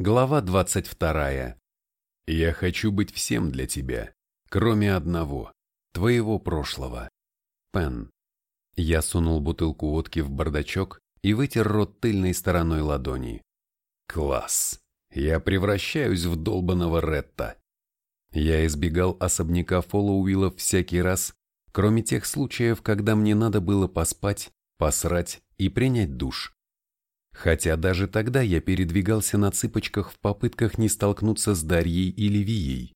Глава 22. Я хочу быть всем для тебя, кроме одного, твоего прошлого. Пен. Я сунул бутылку водки в бардачок и вытер рот тыльной стороной ладони. Класс. Я превращаюсь в долбаного Ретта. Я избегал особняка Фоллоуиллов всякий раз, кроме тех случаев, когда мне надо было поспать, посрать и принять душ. Хотя даже тогда я передвигался на цыпочках в попытках не столкнуться с Дарьей или Вией.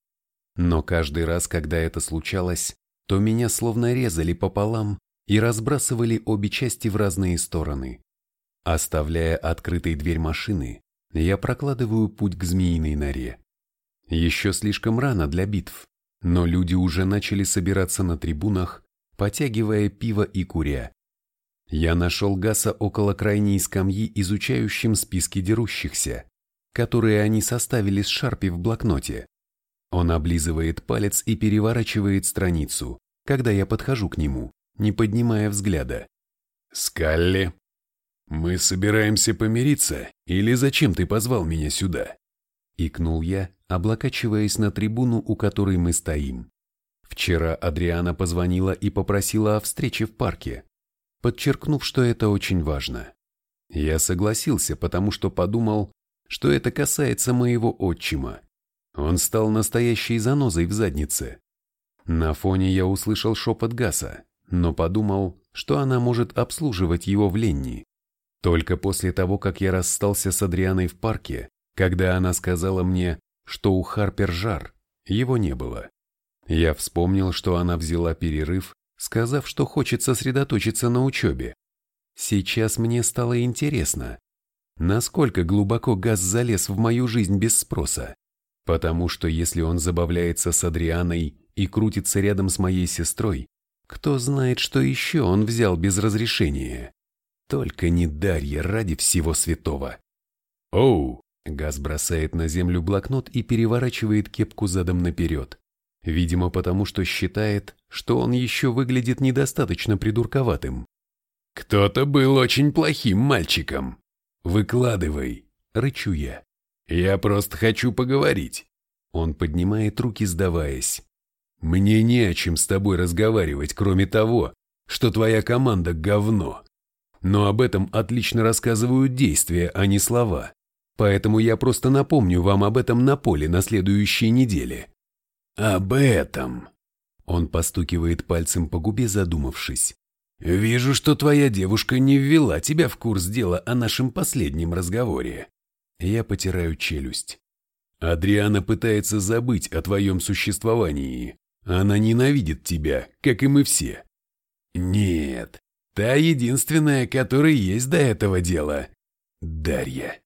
Но каждый раз, когда это случалось, то меня словно резали пополам и разбрасывали обе части в разные стороны. Оставляя открытой дверь машины, я прокладываю путь к змеиной норе. Еще слишком рано для битв, но люди уже начали собираться на трибунах, потягивая пиво и куря. Я нашел Гаса около крайней скамьи, изучающим списки дерущихся, которые они составили с Шарпи в блокноте. Он облизывает палец и переворачивает страницу, когда я подхожу к нему, не поднимая взгляда. «Скалли, мы собираемся помириться, или зачем ты позвал меня сюда?» Икнул я, облокачиваясь на трибуну, у которой мы стоим. Вчера Адриана позвонила и попросила о встрече в парке подчеркнув, что это очень важно. Я согласился, потому что подумал, что это касается моего отчима. Он стал настоящей занозой в заднице. На фоне я услышал шепот Гаса, но подумал, что она может обслуживать его в Ленни. Только после того, как я расстался с Адрианой в парке, когда она сказала мне, что у Харпер жар, его не было. Я вспомнил, что она взяла перерыв сказав, что хочет сосредоточиться на учебе. Сейчас мне стало интересно, насколько глубоко газ залез в мою жизнь без спроса. Потому что если он забавляется с Адрианой и крутится рядом с моей сестрой, кто знает, что еще он взял без разрешения. Только не Дарья ради всего святого. Оу! Газ бросает на землю блокнот и переворачивает кепку задом наперед. Видимо, потому что считает, что он еще выглядит недостаточно придурковатым. «Кто-то был очень плохим мальчиком. Выкладывай», — рычу я. «Я просто хочу поговорить». Он поднимает руки, сдаваясь. «Мне не о чем с тобой разговаривать, кроме того, что твоя команда — говно. Но об этом отлично рассказывают действия, а не слова. Поэтому я просто напомню вам об этом на поле на следующей неделе. «Об этом!» Он постукивает пальцем по губе, задумавшись. «Вижу, что твоя девушка не ввела тебя в курс дела о нашем последнем разговоре». Я потираю челюсть. Адриана пытается забыть о твоем существовании. Она ненавидит тебя, как и мы все. Нет, та единственная, которая есть до этого дела. Дарья.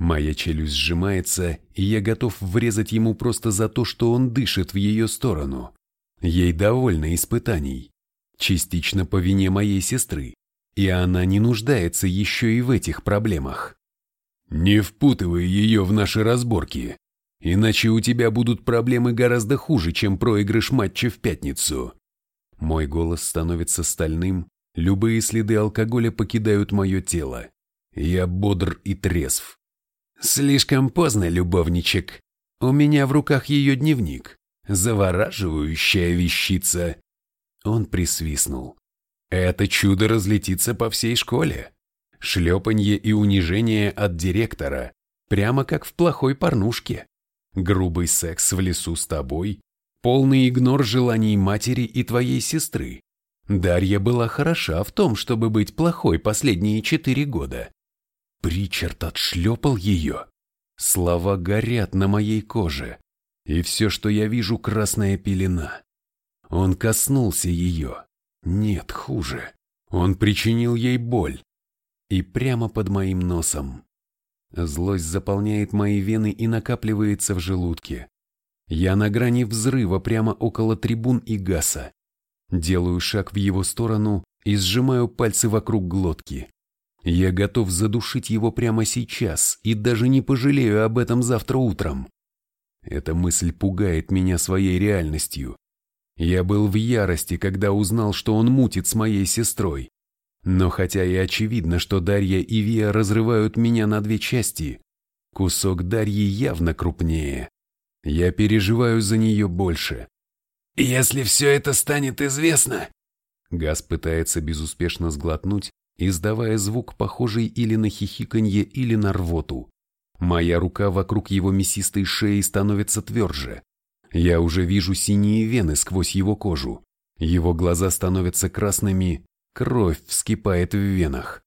Моя челюсть сжимается, и я готов врезать ему просто за то, что он дышит в ее сторону. Ей довольно испытаний. Частично по вине моей сестры. И она не нуждается еще и в этих проблемах. Не впутывай ее в наши разборки, иначе у тебя будут проблемы гораздо хуже, чем проигрыш матча в пятницу. Мой голос становится стальным, любые следы алкоголя покидают мое тело. Я бодр и трезв. Слишком поздно, любовничек. У меня в руках ее дневник. Завораживающая вещица. Он присвистнул. Это чудо разлетится по всей школе. Шлепанье и унижение от директора, прямо как в плохой порнушке. Грубый секс в лесу с тобой, полный игнор желаний матери и твоей сестры. Дарья была хороша в том, чтобы быть плохой последние четыре года. Причард отшлепал ее. Слова горят на моей коже, и все, что я вижу, красная пелена. Он коснулся ее. Нет, хуже. Он причинил ей боль. И прямо под моим носом. Злость заполняет мои вены и накапливается в желудке. Я на грани взрыва прямо около трибун и гаса. Делаю шаг в его сторону и сжимаю пальцы вокруг глотки. Я готов задушить его прямо сейчас и даже не пожалею об этом завтра утром. Эта мысль пугает меня своей реальностью. Я был в ярости, когда узнал, что он мутит с моей сестрой. Но хотя и очевидно, что Дарья и Вия разрывают меня на две части, Кусок Дарьи явно крупнее. Я переживаю за нее больше. «Если все это станет известно...» Газ пытается безуспешно сглотнуть, издавая звук, похожий или на хихиканье, или на рвоту. Моя рука вокруг его мясистой шеи становится тверже. Я уже вижу синие вены сквозь его кожу. Его глаза становятся красными, кровь вскипает в венах.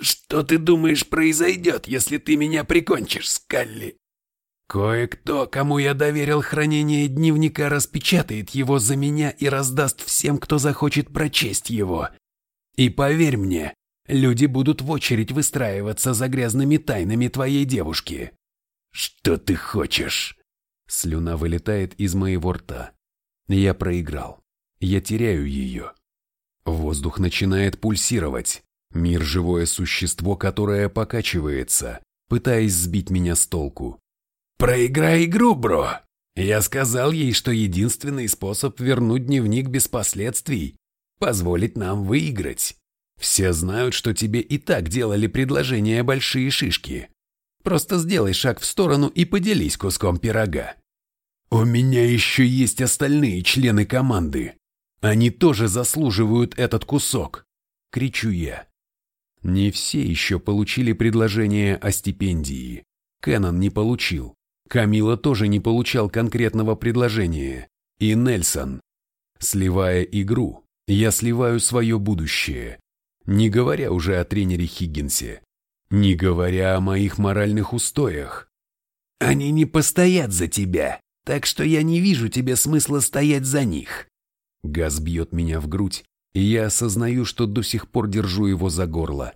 «Что ты думаешь произойдет, если ты меня прикончишь, Скалли?» Кое-кто, кому я доверил хранение дневника, распечатает его за меня и раздаст всем, кто захочет прочесть его. И поверь мне, люди будут в очередь выстраиваться за грязными тайнами твоей девушки. Что ты хочешь? Слюна вылетает из моего рта. Я проиграл. Я теряю ее. Воздух начинает пульсировать. Мир – живое существо, которое покачивается, пытаясь сбить меня с толку. Проиграй игру, бро. Я сказал ей, что единственный способ вернуть дневник без последствий – позволить нам выиграть. Все знают, что тебе и так делали предложение большие шишки. Просто сделай шаг в сторону и поделись куском пирога. У меня еще есть остальные члены команды. Они тоже заслуживают этот кусок, кричу я. Не все еще получили предложение о стипендии. Кэнон не получил. Камила тоже не получал конкретного предложения. И Нельсон. Сливая игру, я сливаю свое будущее. Не говоря уже о тренере Хиггинсе. Не говоря о моих моральных устоях. Они не постоят за тебя, так что я не вижу тебе смысла стоять за них. Газ бьет меня в грудь, и я осознаю, что до сих пор держу его за горло.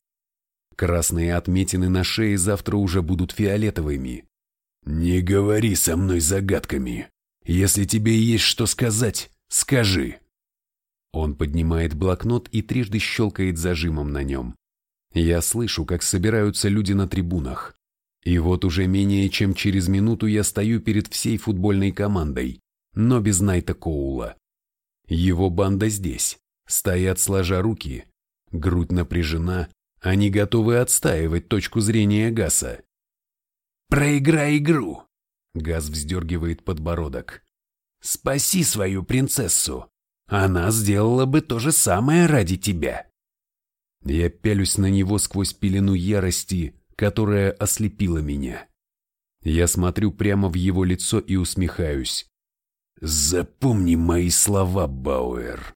Красные отметины на шее завтра уже будут фиолетовыми. «Не говори со мной загадками. Если тебе есть что сказать, скажи». Он поднимает блокнот и трижды щелкает зажимом на нем. Я слышу, как собираются люди на трибунах. И вот уже менее чем через минуту я стою перед всей футбольной командой, но без Найта Коула. Его банда здесь, стоят сложа руки, грудь напряжена, они готовы отстаивать точку зрения Гаса. Проиграй игру. Газ вздергивает подбородок. Спаси свою принцессу. Она сделала бы то же самое ради тебя. Я пялюсь на него сквозь пелену ярости, которая ослепила меня. Я смотрю прямо в его лицо и усмехаюсь. Запомни мои слова, Бауэр.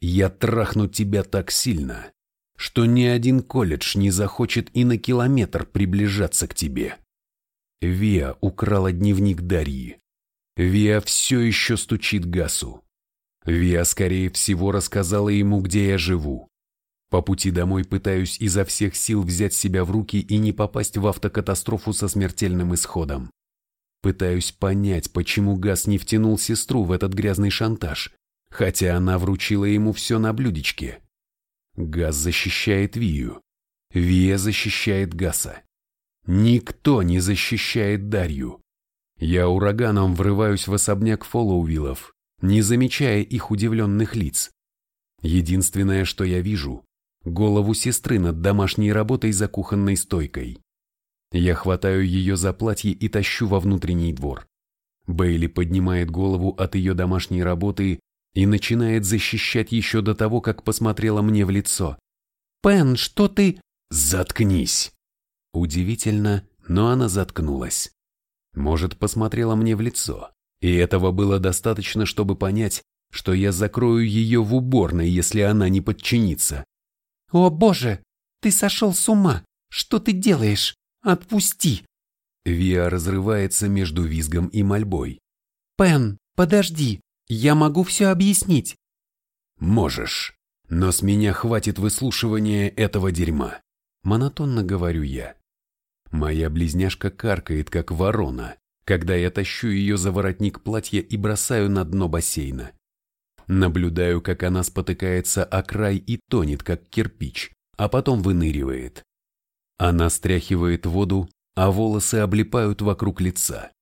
Я трахну тебя так сильно, что ни один колледж не захочет и на километр приближаться к тебе. Виа украла дневник Дарьи. Виа все еще стучит Гасу. Виа, скорее всего, рассказала ему, где я живу. По пути домой пытаюсь изо всех сил взять себя в руки и не попасть в автокатастрофу со смертельным исходом. Пытаюсь понять, почему Гас не втянул сестру в этот грязный шантаж, хотя она вручила ему все на блюдечке. Гас защищает Вию. Вия защищает Гаса. Никто не защищает Дарью. Я ураганом врываюсь в особняк Фоллоувиллов, не замечая их удивленных лиц. Единственное, что я вижу – голову сестры над домашней работой за кухонной стойкой. Я хватаю ее за платье и тащу во внутренний двор. Бейли поднимает голову от ее домашней работы и начинает защищать еще до того, как посмотрела мне в лицо. «Пен, что ты...» «Заткнись!» Удивительно, но она заткнулась. Может, посмотрела мне в лицо, и этого было достаточно, чтобы понять, что я закрою ее в уборной, если она не подчинится. «О боже, ты сошел с ума! Что ты делаешь? Отпусти!» Виа разрывается между визгом и мольбой. «Пен, подожди, я могу все объяснить». «Можешь, но с меня хватит выслушивания этого дерьма», монотонно говорю я. Моя близняшка каркает, как ворона, когда я тащу ее за воротник платья и бросаю на дно бассейна. Наблюдаю, как она спотыкается о край и тонет, как кирпич, а потом выныривает. Она стряхивает воду, а волосы облипают вокруг лица.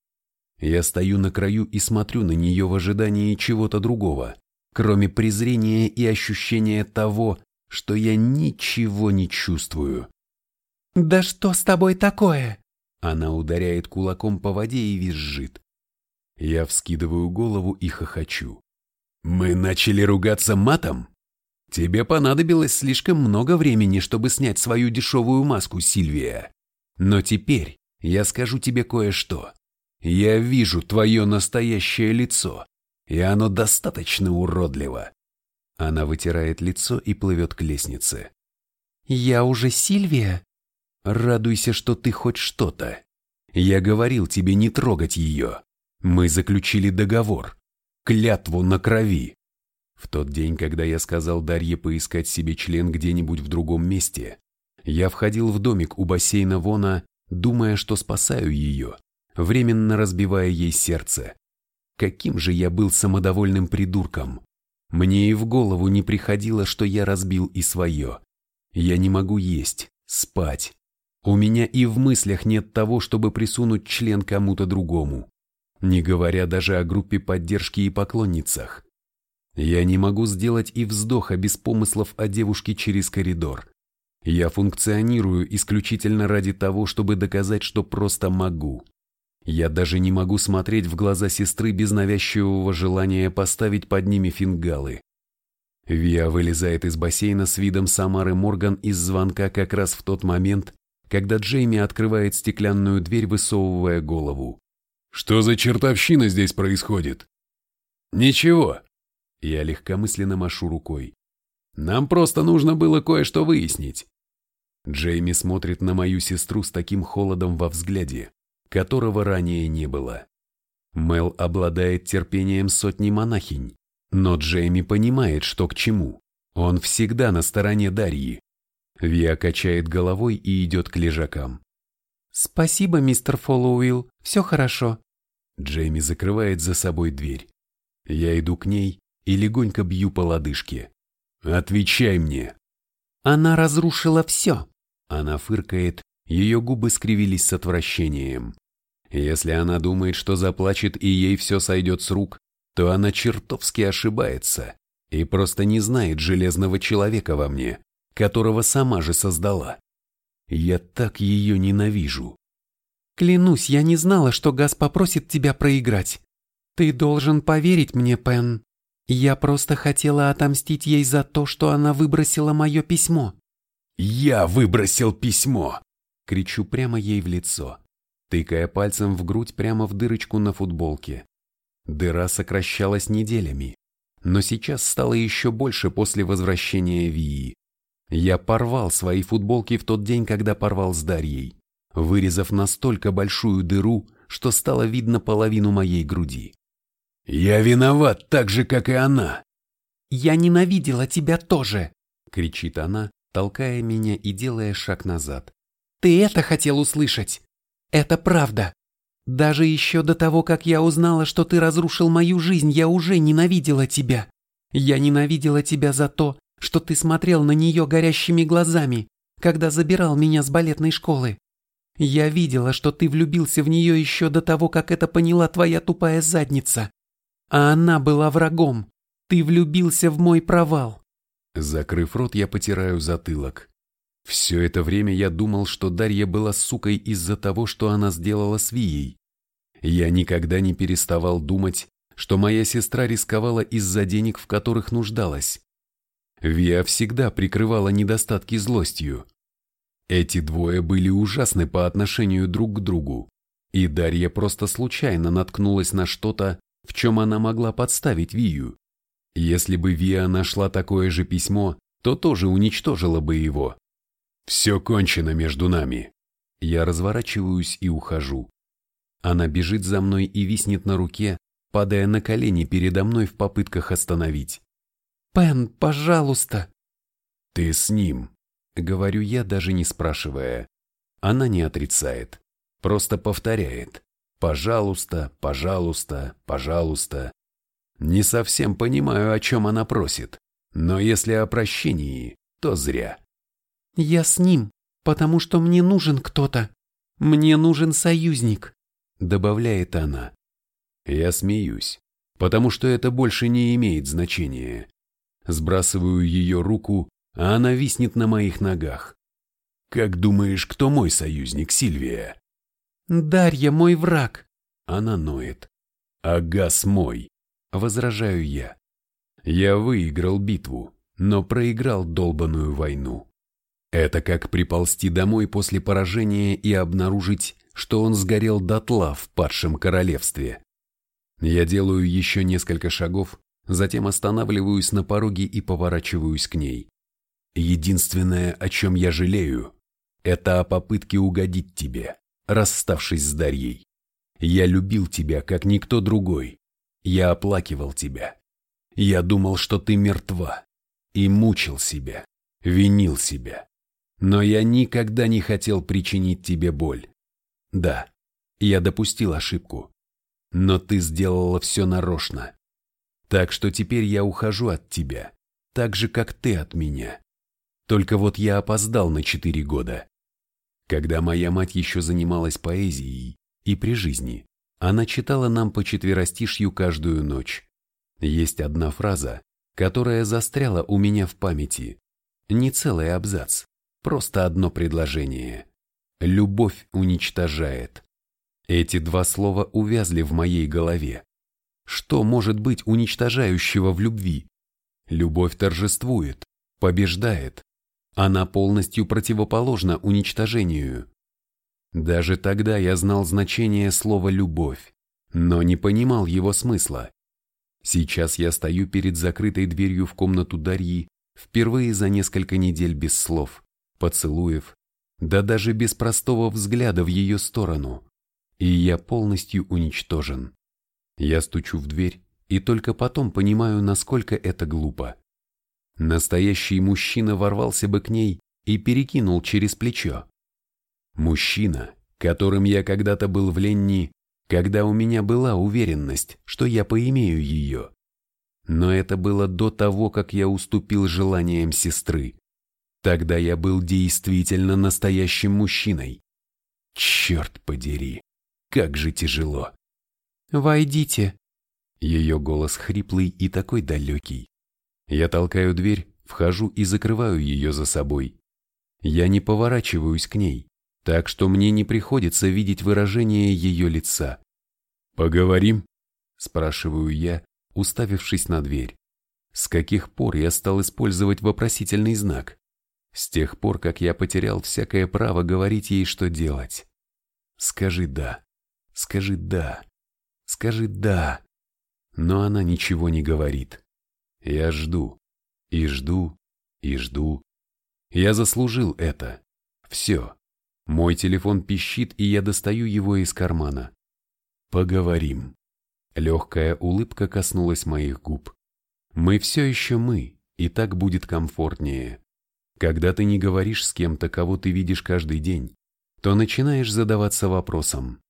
Я стою на краю и смотрю на нее в ожидании чего-то другого, кроме презрения и ощущения того, что я ничего не чувствую. «Да что с тобой такое?» Она ударяет кулаком по воде и визжит. Я вскидываю голову и хохочу. «Мы начали ругаться матом? Тебе понадобилось слишком много времени, чтобы снять свою дешевую маску, Сильвия. Но теперь я скажу тебе кое-что. Я вижу твое настоящее лицо, и оно достаточно уродливо». Она вытирает лицо и плывет к лестнице. «Я уже Сильвия?» «Радуйся, что ты хоть что-то. Я говорил тебе не трогать ее. Мы заключили договор клятву на крови. В тот день, когда я сказал Дарье поискать себе член где-нибудь в другом месте, я входил в домик у бассейна Вона, думая, что спасаю ее, временно разбивая ей сердце. Каким же я был самодовольным придурком. Мне и в голову не приходило, что я разбил и свое. Я не могу есть, спать. У меня и в мыслях нет того, чтобы присунуть член кому-то другому не говоря даже о группе поддержки и поклонницах. Я не могу сделать и вздоха без помыслов о девушке через коридор. Я функционирую исключительно ради того, чтобы доказать, что просто могу. Я даже не могу смотреть в глаза сестры без навязчивого желания поставить под ними фингалы. Виа вылезает из бассейна с видом Самары Морган из звонка как раз в тот момент, когда Джейми открывает стеклянную дверь, высовывая голову. Что за чертовщина здесь происходит? Ничего. Я легкомысленно машу рукой. Нам просто нужно было кое-что выяснить. Джейми смотрит на мою сестру с таким холодом во взгляде, которого ранее не было. Мел обладает терпением сотни монахинь, но Джейми понимает, что к чему. Он всегда на стороне Дарьи. Виа качает головой и идет к лежакам. «Спасибо, мистер Фоллоуилл, все хорошо. Джейми закрывает за собой дверь. Я иду к ней и легонько бью по лодыжке. «Отвечай мне!» «Она разрушила все!» Она фыркает, ее губы скривились с отвращением. Если она думает, что заплачет и ей все сойдет с рук, то она чертовски ошибается и просто не знает железного человека во мне, которого сама же создала. Я так ее ненавижу. Клянусь, я не знала, что Газ попросит тебя проиграть. Ты должен поверить мне, Пен. Я просто хотела отомстить ей за то, что она выбросила мое письмо. Я выбросил письмо! Кричу прямо ей в лицо, тыкая пальцем в грудь прямо в дырочку на футболке. Дыра сокращалась неделями, но сейчас стало еще больше после возвращения Вии. Я порвал свои футболки в тот день, когда порвал с Дарьей вырезав настолько большую дыру, что стало видно половину моей груди. «Я виноват так же, как и она!» «Я ненавидела тебя тоже!» — кричит она, толкая меня и делая шаг назад. «Ты это хотел услышать? Это правда! Даже еще до того, как я узнала, что ты разрушил мою жизнь, я уже ненавидела тебя. Я ненавидела тебя за то, что ты смотрел на нее горящими глазами, когда забирал меня с балетной школы. Я видела, что ты влюбился в нее еще до того, как это поняла твоя тупая задница. А она была врагом. Ты влюбился в мой провал. Закрыв рот, я потираю затылок. Все это время я думал, что Дарья была сукой из-за того, что она сделала с Вией. Я никогда не переставал думать, что моя сестра рисковала из-за денег, в которых нуждалась. Вия всегда прикрывала недостатки злостью. Эти двое были ужасны по отношению друг к другу, и Дарья просто случайно наткнулась на что-то, в чем она могла подставить Вию. Если бы Вия нашла такое же письмо, то тоже уничтожила бы его. «Все кончено между нами». Я разворачиваюсь и ухожу. Она бежит за мной и виснет на руке, падая на колени передо мной в попытках остановить. «Пен, пожалуйста!» «Ты с ним», Говорю я, даже не спрашивая. Она не отрицает, просто повторяет. «Пожалуйста, пожалуйста, пожалуйста». Не совсем понимаю, о чем она просит, но если о прощении, то зря. «Я с ним, потому что мне нужен кто-то. Мне нужен союзник», — добавляет она. Я смеюсь, потому что это больше не имеет значения. Сбрасываю ее руку а она виснет на моих ногах. Как думаешь, кто мой союзник, Сильвия? Дарья мой враг. Она ноет. Агас мой, возражаю я. Я выиграл битву, но проиграл долбаную войну. Это как приползти домой после поражения и обнаружить, что он сгорел дотла в падшем королевстве. Я делаю еще несколько шагов, затем останавливаюсь на пороге и поворачиваюсь к ней. Единственное, о чем я жалею, это о попытке угодить тебе, расставшись с Дарьей. Я любил тебя, как никто другой. Я оплакивал тебя. Я думал, что ты мертва. И мучил себя, винил себя. Но я никогда не хотел причинить тебе боль. Да, я допустил ошибку. Но ты сделала все нарочно. Так что теперь я ухожу от тебя, так же, как ты от меня. Только вот я опоздал на четыре года. Когда моя мать еще занималась поэзией, и при жизни, она читала нам по четверостишью каждую ночь. Есть одна фраза, которая застряла у меня в памяти. Не целый абзац, просто одно предложение. Любовь уничтожает. Эти два слова увязли в моей голове. Что может быть уничтожающего в любви? Любовь торжествует, побеждает. Она полностью противоположна уничтожению. Даже тогда я знал значение слова «любовь», но не понимал его смысла. Сейчас я стою перед закрытой дверью в комнату Дарьи впервые за несколько недель без слов, поцелуев, да даже без простого взгляда в ее сторону. И я полностью уничтожен. Я стучу в дверь и только потом понимаю, насколько это глупо. Настоящий мужчина ворвался бы к ней и перекинул через плечо. Мужчина, которым я когда-то был в Ленни, когда у меня была уверенность, что я поимею ее. Но это было до того, как я уступил желаниям сестры. Тогда я был действительно настоящим мужчиной. Черт подери, как же тяжело. «Войдите!» Ее голос хриплый и такой далекий. Я толкаю дверь, вхожу и закрываю ее за собой. Я не поворачиваюсь к ней, так что мне не приходится видеть выражение ее лица. «Поговорим?» – спрашиваю я, уставившись на дверь. С каких пор я стал использовать вопросительный знак? С тех пор, как я потерял всякое право говорить ей, что делать. Скажи «да», скажи «да», скажи «да». Но она ничего не говорит. Я жду, и жду, и жду. Я заслужил это. Все. Мой телефон пищит, и я достаю его из кармана. Поговорим. Легкая улыбка коснулась моих губ. Мы все еще мы, и так будет комфортнее. Когда ты не говоришь с кем-то, кого ты видишь каждый день, то начинаешь задаваться вопросом,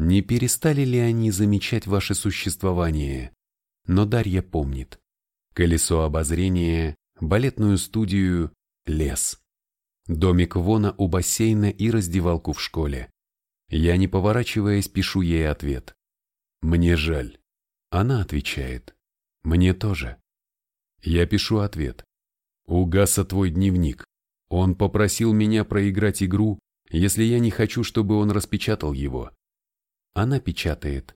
не перестали ли они замечать ваше существование. Но Дарья помнит. Колесо обозрения, балетную студию, лес домик Вона у бассейна и раздевалку в школе. Я, не поворачиваясь, пишу ей ответ. «Мне жаль». Она отвечает. «Мне тоже». Я пишу ответ. «У Гаса твой дневник. Он попросил меня проиграть игру, если я не хочу, чтобы он распечатал его». Она печатает.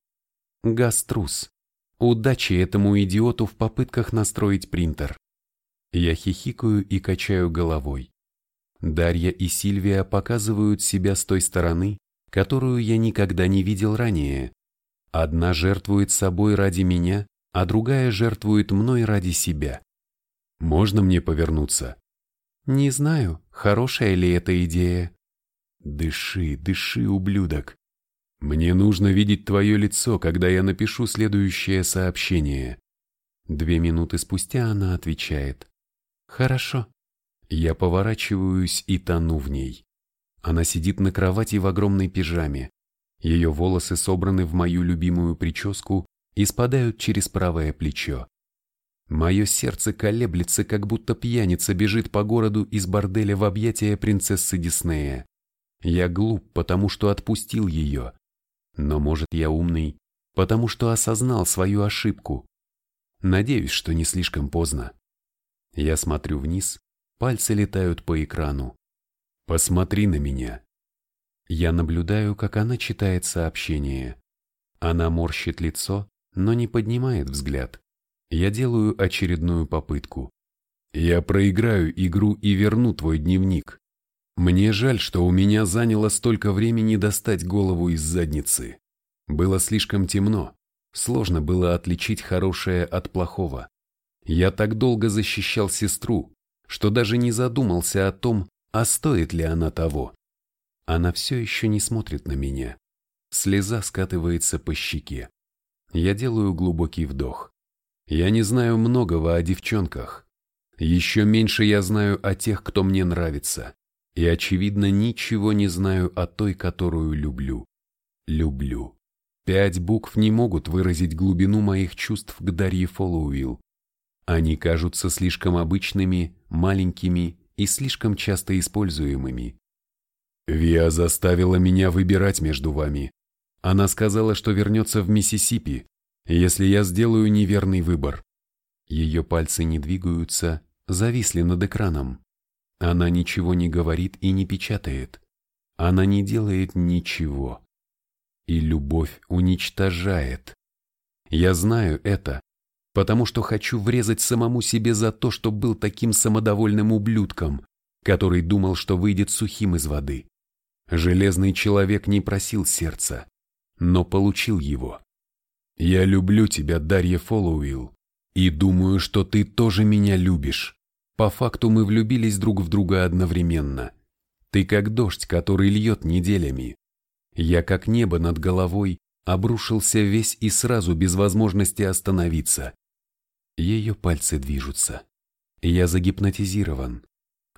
«Гас трус. Удачи этому идиоту в попытках настроить принтер». Я хихикаю и качаю головой. Дарья и Сильвия показывают себя с той стороны, которую я никогда не видел ранее. Одна жертвует собой ради меня, а другая жертвует мной ради себя. Можно мне повернуться? Не знаю, хорошая ли эта идея. Дыши, дыши, ублюдок. Мне нужно видеть твое лицо, когда я напишу следующее сообщение. Две минуты спустя она отвечает. Хорошо. Я поворачиваюсь и тону в ней. Она сидит на кровати в огромной пижаме. Ее волосы собраны в мою любимую прическу и спадают через правое плечо. Мое сердце колеблется, как будто пьяница бежит по городу из борделя в объятия принцессы Диснея. Я глуп, потому что отпустил ее. Но, может, я умный, потому что осознал свою ошибку. Надеюсь, что не слишком поздно. Я смотрю вниз Пальцы летают по экрану. Посмотри на меня. Я наблюдаю, как она читает сообщение. Она морщит лицо, но не поднимает взгляд. Я делаю очередную попытку. Я проиграю игру и верну твой дневник. Мне жаль, что у меня заняло столько времени достать голову из задницы. Было слишком темно, сложно было отличить хорошее от плохого. Я так долго защищал сестру, что даже не задумался о том, а стоит ли она того. Она все еще не смотрит на меня. Слеза скатывается по щеке. Я делаю глубокий вдох. Я не знаю многого о девчонках. Еще меньше я знаю о тех, кто мне нравится. И, очевидно, ничего не знаю о той, которую люблю. Люблю. Пять букв не могут выразить глубину моих чувств к Дарье Фоллоуилл. Они кажутся слишком обычными, маленькими и слишком часто используемыми. Виа заставила меня выбирать между вами. Она сказала, что вернется в Миссисипи, если я сделаю неверный выбор. Ее пальцы не двигаются, зависли над экраном. Она ничего не говорит и не печатает. Она не делает ничего. И любовь уничтожает. Я знаю это, потому что хочу врезать самому себе за то, что был таким самодовольным ублюдком, который думал, что выйдет сухим из воды. Железный человек не просил сердца, но получил его. Я люблю тебя, Дарья Фоллоуилл, и думаю, что ты тоже меня любишь. По факту мы влюбились друг в друга одновременно. Ты как дождь, который льет неделями. Я как небо над головой, обрушился весь и сразу без возможности остановиться. Ее пальцы движутся. Я загипнотизирован.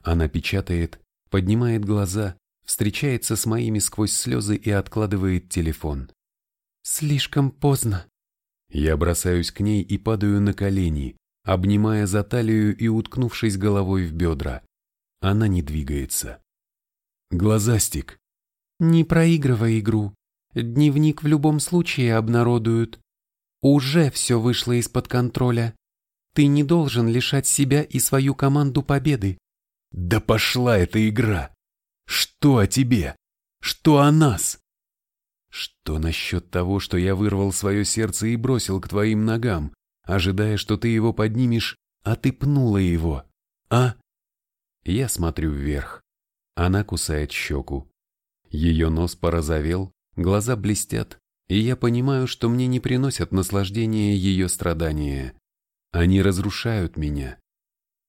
Она печатает, поднимает глаза, встречается с моими сквозь слезы и откладывает телефон. Слишком поздно. Я бросаюсь к ней и падаю на колени, обнимая за талию и уткнувшись головой в бедра. Она не двигается. Глазастик. Не проигрывай игру. Дневник в любом случае обнародуют. Уже все вышло из-под контроля. Ты не должен лишать себя и свою команду победы. Да пошла эта игра! Что о тебе? Что о нас? Что насчет того, что я вырвал свое сердце и бросил к твоим ногам, ожидая, что ты его поднимешь, а ты пнула его? А? Я смотрю вверх. Она кусает щеку. Ее нос порозовел, глаза блестят, и я понимаю, что мне не приносят наслаждения ее страдания. Они разрушают меня.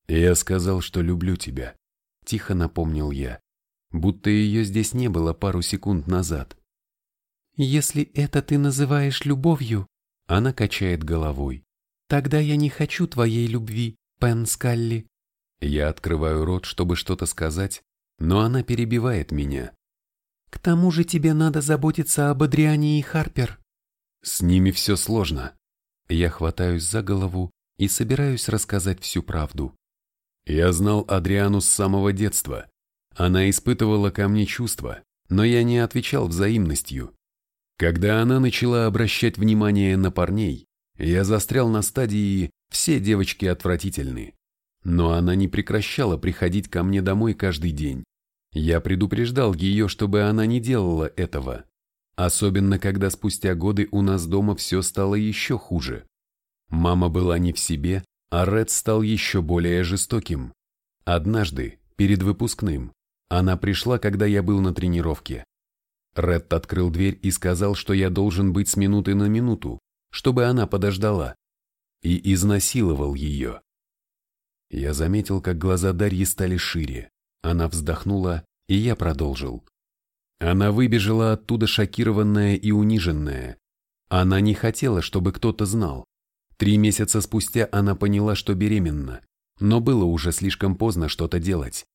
Я сказал, что люблю тебя. Тихо напомнил я, будто ее здесь не было пару секунд назад. Если это ты называешь любовью, она качает головой. Тогда я не хочу твоей любви, Пен Скалли. Я открываю рот, чтобы что-то сказать, но она перебивает меня. К тому же тебе надо заботиться об Адриане и Харпер. С ними все сложно. Я хватаюсь за голову и собираюсь рассказать всю правду. Я знал Адриану с самого детства. Она испытывала ко мне чувства, но я не отвечал взаимностью. Когда она начала обращать внимание на парней, я застрял на стадии «все девочки отвратительны». Но она не прекращала приходить ко мне домой каждый день. Я предупреждал ее, чтобы она не делала этого. Особенно, когда спустя годы у нас дома все стало еще хуже. Мама была не в себе, а Ред стал еще более жестоким. Однажды, перед выпускным, она пришла, когда я был на тренировке. Ред открыл дверь и сказал, что я должен быть с минуты на минуту, чтобы она подождала, и изнасиловал ее. Я заметил, как глаза Дарьи стали шире. Она вздохнула, и я продолжил. Она выбежала оттуда шокированная и униженная. Она не хотела, чтобы кто-то знал. Три месяца спустя она поняла, что беременна, но было уже слишком поздно что-то делать.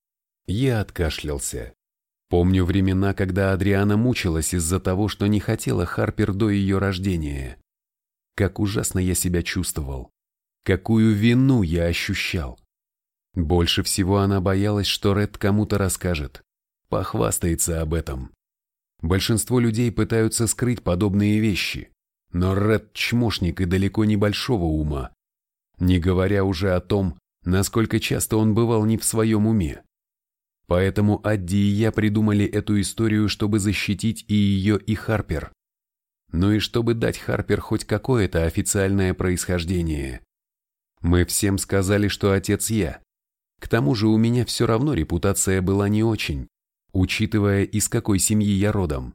Я откашлялся. Помню времена, когда Адриана мучилась из-за того, что не хотела Харпер до ее рождения. Как ужасно я себя чувствовал. Какую вину я ощущал. Больше всего она боялась, что Ред кому-то расскажет, похвастается об этом. Большинство людей пытаются скрыть подобные вещи, но Ред чмошник и далеко не большого ума, не говоря уже о том, насколько часто он бывал не в своем уме. Поэтому Адди и я придумали эту историю, чтобы защитить и ее, и Харпер. Ну и чтобы дать Харпер хоть какое-то официальное происхождение. Мы всем сказали, что отец я. К тому же у меня все равно репутация была не очень, учитывая, из какой семьи я родом.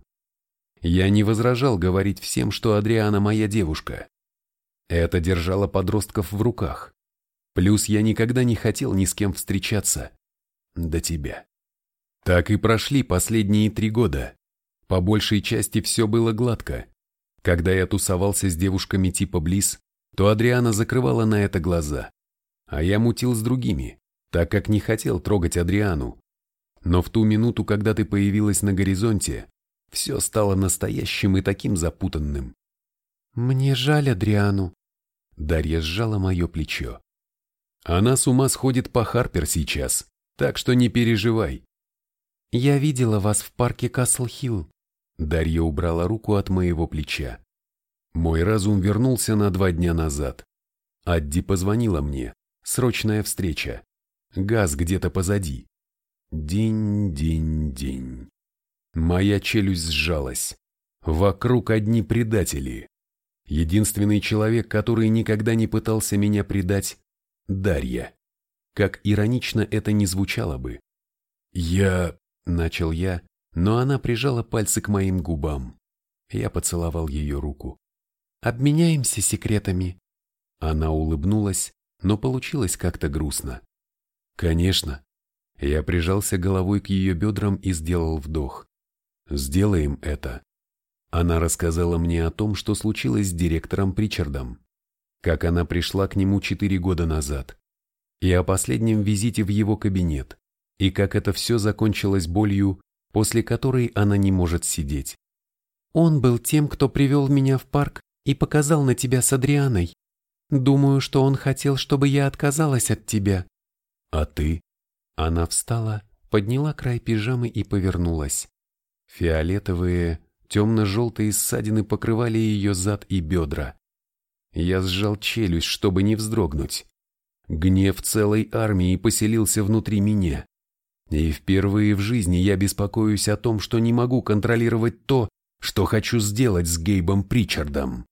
Я не возражал говорить всем, что Адриана моя девушка. Это держало подростков в руках. Плюс я никогда не хотел ни с кем встречаться. До тебя. Так и прошли последние три года. По большей части все было гладко. Когда я тусовался с девушками типа Близ, то Адриана закрывала на это глаза. А я мутил с другими, так как не хотел трогать Адриану. Но в ту минуту, когда ты появилась на горизонте, все стало настоящим и таким запутанным. «Мне жаль Адриану». Дарья сжала мое плечо. Она с ума сходит по Харпер сейчас, так что не переживай. Я видела вас в парке Касл-Хилл. Дарья убрала руку от моего плеча. Мой разум вернулся на два дня назад. Адди позвонила мне. Срочная встреча. Газ где-то позади. День-день-день. Моя челюсть сжалась. Вокруг одни предатели. Единственный человек, который никогда не пытался меня предать, Дарья. Как иронично это ни звучало бы. «Я...» — начал я, но она прижала пальцы к моим губам. Я поцеловал ее руку. «Обменяемся секретами». Она улыбнулась, но получилось как-то грустно. «Конечно». Я прижался головой к ее бедрам и сделал вдох. «Сделаем это». Она рассказала мне о том, что случилось с директором Причардом как она пришла к нему четыре года назад, и о последнем визите в его кабинет, и как это все закончилось болью, после которой она не может сидеть. «Он был тем, кто привел меня в парк и показал на тебя с Адрианой. Думаю, что он хотел, чтобы я отказалась от тебя». «А ты?» Она встала, подняла край пижамы и повернулась. Фиолетовые, темно-желтые ссадины покрывали ее зад и бедра. Я сжал челюсть, чтобы не вздрогнуть. Гнев целой армии поселился внутри меня. И впервые в жизни я беспокоюсь о том, что не могу контролировать то, что хочу сделать с Гейбом Причардом.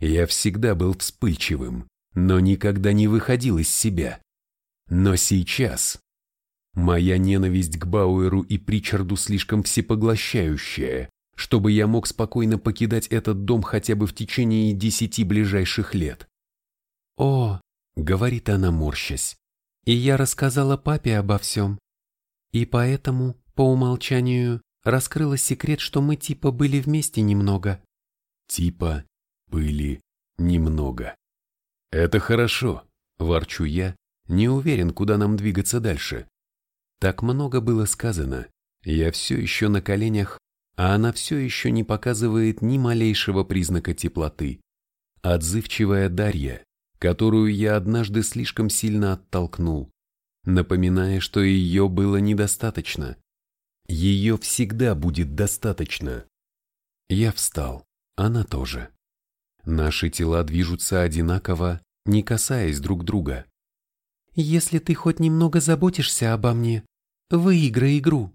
Я всегда был вспыльчивым, но никогда не выходил из себя. Но сейчас моя ненависть к Бауэру и Причарду слишком всепоглощающая, чтобы я мог спокойно покидать этот дом хотя бы в течение десяти ближайших лет. «О», — говорит она, морщась, — «и я рассказала папе обо всем. И поэтому, по умолчанию, раскрыла секрет, что мы типа были вместе немного». «Типа были немного». «Это хорошо», — ворчу я, не уверен, куда нам двигаться дальше. Так много было сказано. Я все еще на коленях, а она все еще не показывает ни малейшего признака теплоты. Отзывчивая Дарья, которую я однажды слишком сильно оттолкнул, напоминая, что ее было недостаточно. Ее всегда будет достаточно. Я встал, она тоже. Наши тела движутся одинаково, не касаясь друг друга. «Если ты хоть немного заботишься обо мне, выиграй игру».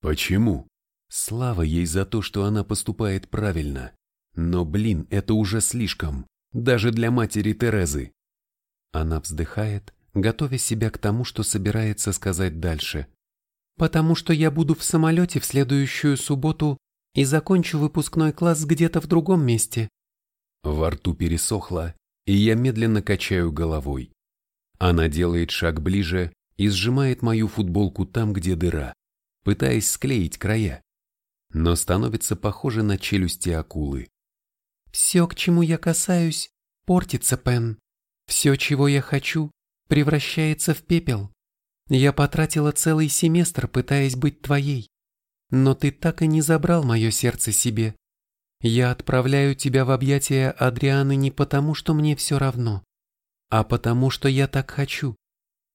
«Почему?» Слава ей за то, что она поступает правильно. Но, блин, это уже слишком, даже для матери Терезы. Она вздыхает, готовя себя к тому, что собирается сказать дальше. «Потому что я буду в самолете в следующую субботу и закончу выпускной класс где-то в другом месте». Во рту пересохло, и я медленно качаю головой. Она делает шаг ближе и сжимает мою футболку там, где дыра, пытаясь склеить края но становится похоже на челюсти акулы. «Все, к чему я касаюсь, портится, Пен. Все, чего я хочу, превращается в пепел. Я потратила целый семестр, пытаясь быть твоей. Но ты так и не забрал мое сердце себе. Я отправляю тебя в объятия Адрианы не потому, что мне все равно, а потому, что я так хочу.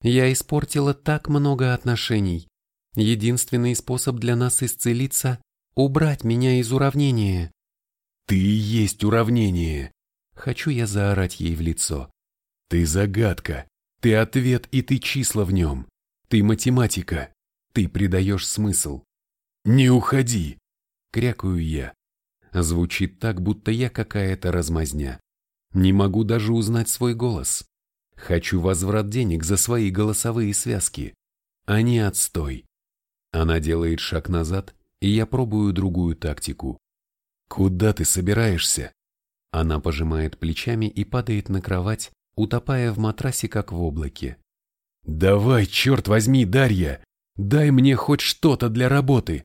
Я испортила так много отношений. Единственный способ для нас исцелиться Убрать меня из уравнения. Ты и есть уравнение. Хочу я заорать ей в лицо. Ты загадка. Ты ответ и ты числа в нем. Ты математика. Ты придаешь смысл. Не уходи. Крякаю я. Звучит так, будто я какая-то размазня. Не могу даже узнать свой голос. Хочу возврат денег за свои голосовые связки. А не отстой. Она делает шаг назад, и я пробую другую тактику. Куда ты собираешься? Она пожимает плечами и падает на кровать, утопая в матрасе, как в облаке. «Давай, черт возьми, Дарья! Дай мне хоть что-то для работы!»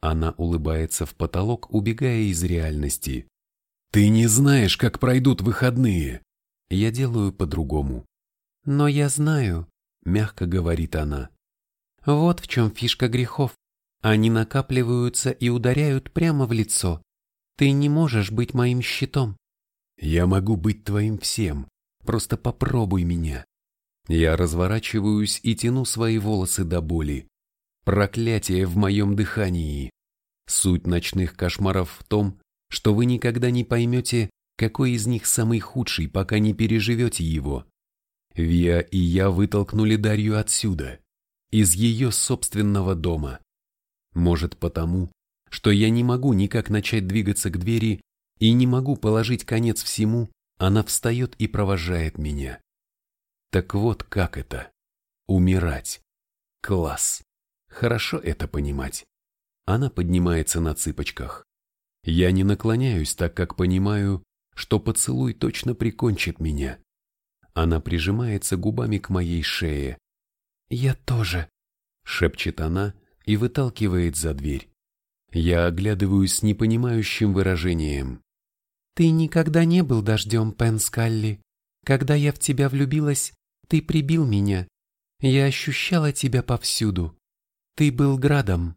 Она улыбается в потолок, убегая из реальности. «Ты не знаешь, как пройдут выходные!» Я делаю по-другому. «Но я знаю», — мягко говорит она. «Вот в чем фишка грехов. Они накапливаются и ударяют прямо в лицо. Ты не можешь быть моим щитом». «Я могу быть твоим всем. Просто попробуй меня». Я разворачиваюсь и тяну свои волосы до боли. Проклятие в моем дыхании. Суть ночных кошмаров в том, что вы никогда не поймете, какой из них самый худший, пока не переживете его. Виа и я вытолкнули Дарью отсюда, из ее собственного дома. Может потому, что я не могу никак начать двигаться к двери и не могу положить конец всему, она встает и провожает меня. Так вот как это – умирать. Класс. Хорошо это понимать. Она поднимается на цыпочках. Я не наклоняюсь, так как понимаю, что поцелуй точно прикончит меня. Она прижимается губами к моей шее. «Я тоже», — шепчет она и выталкивает за дверь. Я оглядываюсь с непонимающим выражением. «Ты никогда не был дождем, Пен Скалли. Когда я в тебя влюбилась, ты прибил меня. Я ощущала тебя повсюду. Ты был градом.